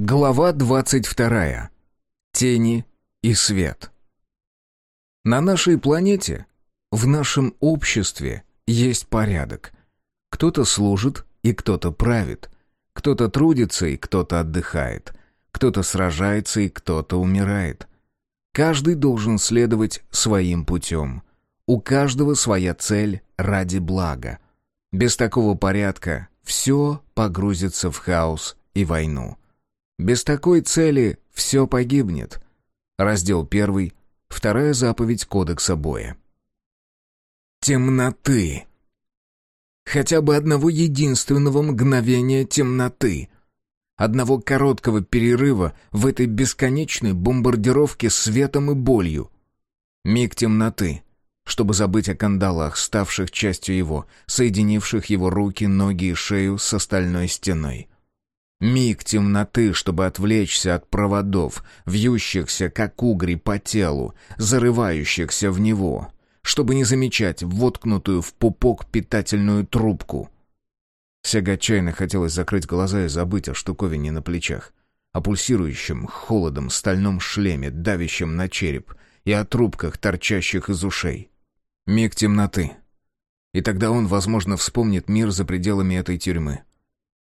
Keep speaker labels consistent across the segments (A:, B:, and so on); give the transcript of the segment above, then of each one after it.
A: Глава двадцать вторая. Тени и свет. На нашей планете, в нашем обществе есть порядок. Кто-то служит и кто-то правит. Кто-то трудится и кто-то отдыхает. Кто-то сражается и кто-то умирает. Каждый должен следовать своим путем. У каждого своя цель ради блага. Без такого порядка все погрузится в хаос и войну. Без такой цели все погибнет. Раздел первый, вторая заповедь Кодекса боя. Темноты. Хотя бы одного единственного мгновения темноты. Одного короткого перерыва в этой бесконечной бомбардировке светом и болью. Миг темноты, чтобы забыть о кандалах, ставших частью его, соединивших его руки, ноги и шею с остальной стеной. Миг темноты, чтобы отвлечься от проводов, вьющихся, как угри по телу, зарывающихся в него, чтобы не замечать воткнутую в пупок питательную трубку. Сега отчаянно хотелось закрыть глаза и забыть о штуковине на плечах, о пульсирующем холодом стальном шлеме, давящем на череп, и о трубках, торчащих из ушей. Миг темноты. И тогда он, возможно, вспомнит мир за пределами этой тюрьмы.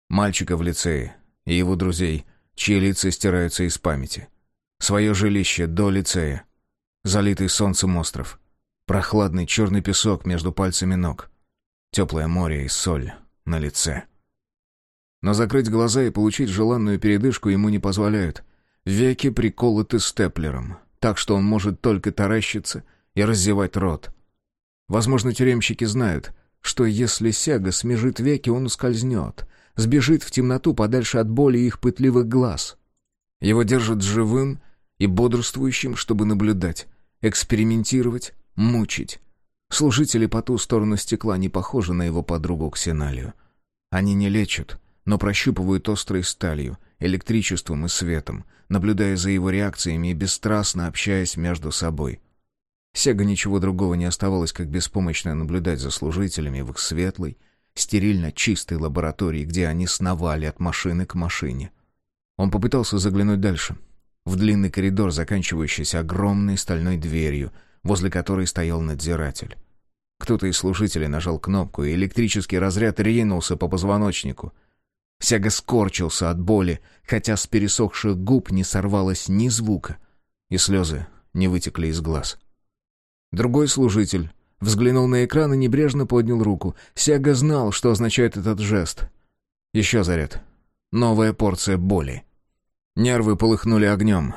A: Мальчика в лицее, и его друзей, чьи лица стираются из памяти. Свое жилище до лицея. Залитый солнцем остров. Прохладный черный песок между пальцами ног. Теплое море и соль на лице. Но закрыть глаза и получить желанную передышку ему не позволяют. Веки приколоты степлером, так что он может только таращиться и раздевать рот. Возможно, тюремщики знают, что если Сега смежит веки, он ускользнет, сбежит в темноту подальше от боли их пытливых глаз. Его держат живым и бодрствующим, чтобы наблюдать, экспериментировать, мучить. Служители по ту сторону стекла не похожи на его подругу Ксеналию. Они не лечат, но прощупывают острой сталью, электричеством и светом, наблюдая за его реакциями и бесстрастно общаясь между собой. Сега ничего другого не оставалось, как беспомощно наблюдать за служителями в их светлой, стерильно чистой лаборатории, где они сновали от машины к машине. Он попытался заглянуть дальше, в длинный коридор, заканчивающийся огромной стальной дверью, возле которой стоял надзиратель. Кто-то из служителей нажал кнопку, и электрический разряд ринулся по позвоночнику. Сяга скорчился от боли, хотя с пересохших губ не сорвалось ни звука, и слезы не вытекли из глаз. Другой служитель Взглянул на экран и небрежно поднял руку. Сяга знал, что означает этот жест. Еще заряд. Новая порция боли. Нервы полыхнули огнем.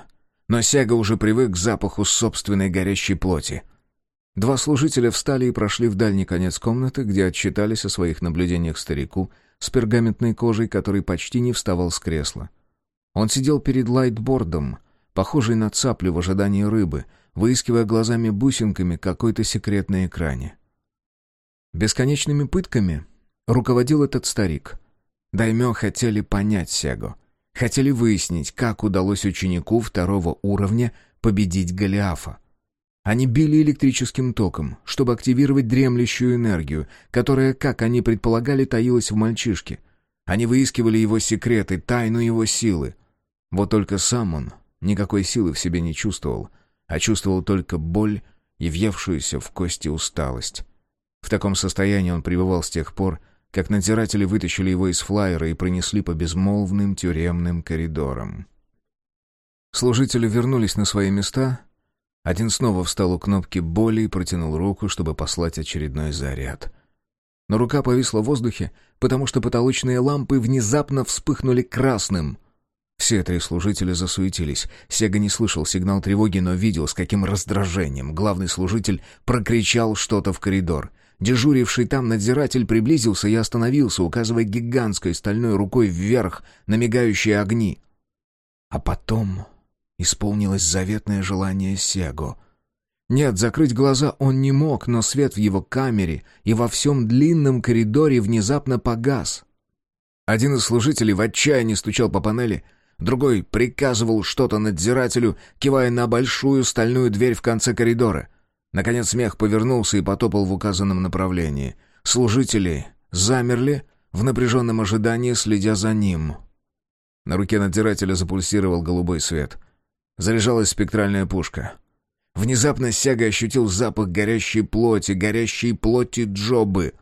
A: Но Сяга уже привык к запаху собственной горящей плоти. Два служителя встали и прошли в дальний конец комнаты, где отчитались о своих наблюдениях старику с пергаментной кожей, который почти не вставал с кресла. Он сидел перед лайтбордом, похожий на цаплю в ожидании рыбы — выискивая глазами бусинками какой-то секрет на экране. Бесконечными пытками руководил этот старик. Даймё хотели понять Сего. Хотели выяснить, как удалось ученику второго уровня победить Голиафа. Они били электрическим током, чтобы активировать дремлющую энергию, которая, как они предполагали, таилась в мальчишке. Они выискивали его секреты, тайну его силы. Вот только сам он никакой силы в себе не чувствовал — а чувствовал только боль и въевшуюся в кости усталость. В таком состоянии он пребывал с тех пор, как надзиратели вытащили его из флайера и принесли по безмолвным тюремным коридорам. Служители вернулись на свои места. Один снова встал у кнопки боли и протянул руку, чтобы послать очередной заряд. Но рука повисла в воздухе, потому что потолочные лампы внезапно вспыхнули красным. Все три служителя засуетились. Сега не слышал сигнал тревоги, но видел, с каким раздражением главный служитель прокричал что-то в коридор. Дежуривший там надзиратель приблизился и остановился, указывая гигантской стальной рукой вверх на мигающие огни. А потом исполнилось заветное желание Сего. Нет, закрыть глаза он не мог, но свет в его камере и во всем длинном коридоре внезапно погас. Один из служителей в отчаянии стучал по панели — Другой приказывал что-то надзирателю, кивая на большую стальную дверь в конце коридора. Наконец смех повернулся и потопал в указанном направлении. Служители замерли в напряженном ожидании, следя за ним. На руке надзирателя запульсировал голубой свет. Заряжалась спектральная пушка. Внезапно Сяга ощутил запах горящей плоти, горящей плоти Джобы.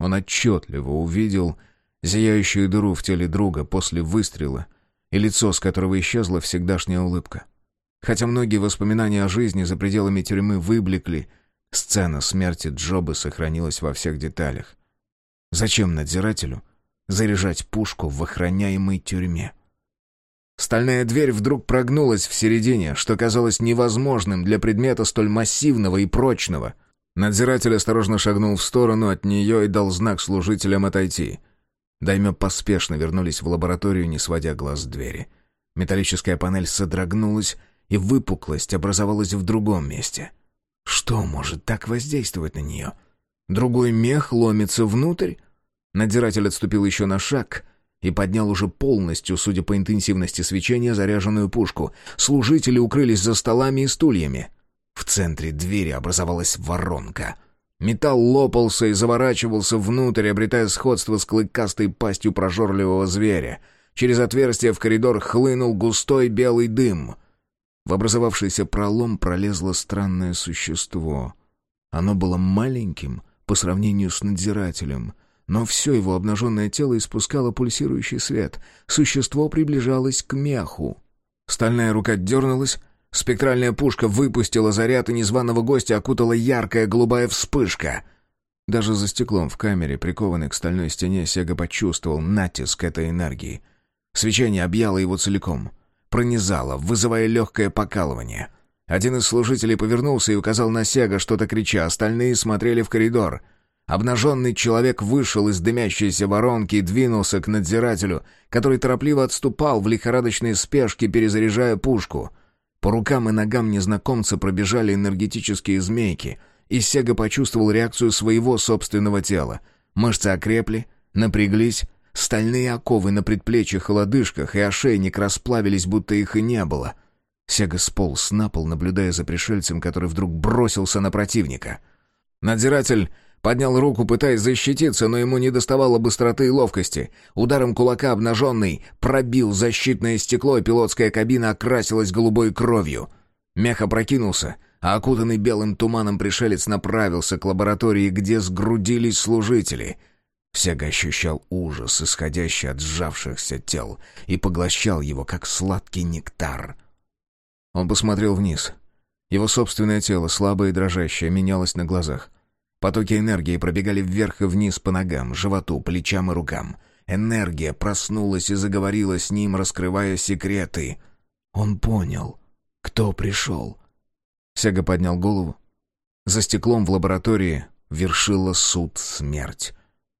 A: Он отчетливо увидел зияющую дыру в теле друга после выстрела и лицо, с которого исчезла всегдашняя улыбка. Хотя многие воспоминания о жизни за пределами тюрьмы выблекли, сцена смерти Джобы сохранилась во всех деталях. Зачем надзирателю заряжать пушку в охраняемой тюрьме? Стальная дверь вдруг прогнулась в середине, что казалось невозможным для предмета столь массивного и прочного. Надзиратель осторожно шагнул в сторону от нее и дал знак служителям отойти. Даймё поспешно вернулись в лабораторию, не сводя глаз с двери. Металлическая панель содрогнулась, и выпуклость образовалась в другом месте. Что может так воздействовать на нее? Другой мех ломится внутрь? Надзиратель отступил еще на шаг и поднял уже полностью, судя по интенсивности свечения, заряженную пушку. Служители укрылись за столами и стульями. В центре двери образовалась воронка. Металл лопался и заворачивался внутрь, обретая сходство с клыкастой пастью прожорливого зверя. Через отверстие в коридор хлынул густой белый дым. В образовавшийся пролом пролезло странное существо. Оно было маленьким по сравнению с надзирателем, но все его обнаженное тело испускало пульсирующий свет. Существо приближалось к меху. Стальная рука дернулась, спектральная пушка выпустила заряд, и незваного гостя окутала яркая голубая вспышка. Даже за стеклом в камере, прикованной к стальной стене, Сега почувствовал натиск этой энергии. Свечение объяло его целиком — пронизало, вызывая легкое покалывание. Один из служителей повернулся и указал на Сега, что-то крича, остальные смотрели в коридор. Обнаженный человек вышел из дымящейся воронки и двинулся к надзирателю, который торопливо отступал в лихорадочной спешке, перезаряжая пушку. По рукам и ногам незнакомца пробежали энергетические змейки, и Сега почувствовал реакцию своего собственного тела. Мышцы окрепли, напряглись, Стальные оковы на предплечьях и лодыжках и ошейник расплавились, будто их и не было. Сега сполз на пол, наблюдая за пришельцем, который вдруг бросился на противника. Надзиратель поднял руку, пытаясь защититься, но ему не доставало быстроты и ловкости. Ударом кулака обнаженный пробил защитное стекло, и пилотская кабина окрасилась голубой кровью. Мех опрокинулся, а окутанный белым туманом пришелец направился к лаборатории, где сгрудились служители — Сега ощущал ужас, исходящий от сжавшихся тел, и поглощал его, как сладкий нектар. Он посмотрел вниз. Его собственное тело, слабое и дрожащее, менялось на глазах. Потоки энергии пробегали вверх и вниз по ногам, животу, плечам и рукам. Энергия проснулась и заговорила с ним, раскрывая секреты. Он понял, кто пришел. Сега поднял голову. За стеклом в лаборатории вершила суд смерть.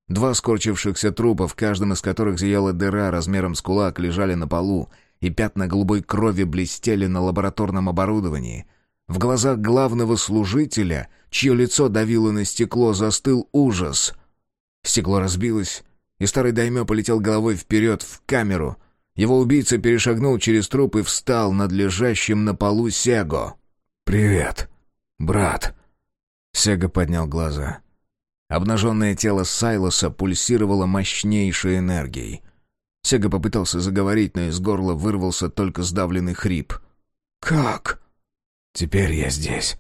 A: Два скорчившихся трупа, в каждом из которых зияла дыра размером с кулак, лежали на полу, и пятна голубой крови блестели на лабораторном оборудовании. В глазах главного служителя, чье лицо давило на стекло, застыл ужас. Стекло разбилось, и старый даймё полетел головой вперед в камеру. Его убийца перешагнул через труп и встал над лежащим на полу Сего. «Привет, брат». Сега поднял глаза. Обнаженное тело Сайлоса пульсировало мощнейшей энергией. Сега попытался заговорить, но из горла вырвался только сдавленный хрип. «Как?» «Теперь я здесь,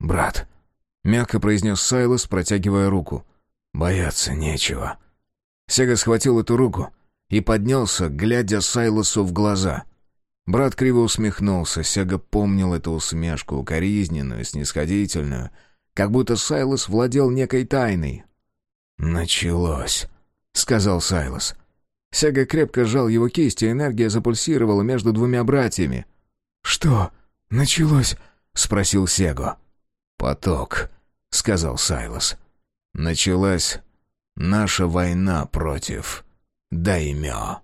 A: брат», — мягко произнес Сайлос, протягивая руку. «Бояться нечего». Сега схватил эту руку и поднялся, глядя Сайлосу в глаза. Брат криво усмехнулся, Сега помнил эту усмешку, укоризненную, снисходительную — как будто Сайлос владел некой тайной. «Началось», — сказал Сайлос. Сега крепко сжал его кисть, и энергия запульсировала между двумя братьями. «Что началось?» — спросил Сего. «Поток», — сказал Сайлос. «Началась наша война против Даймё».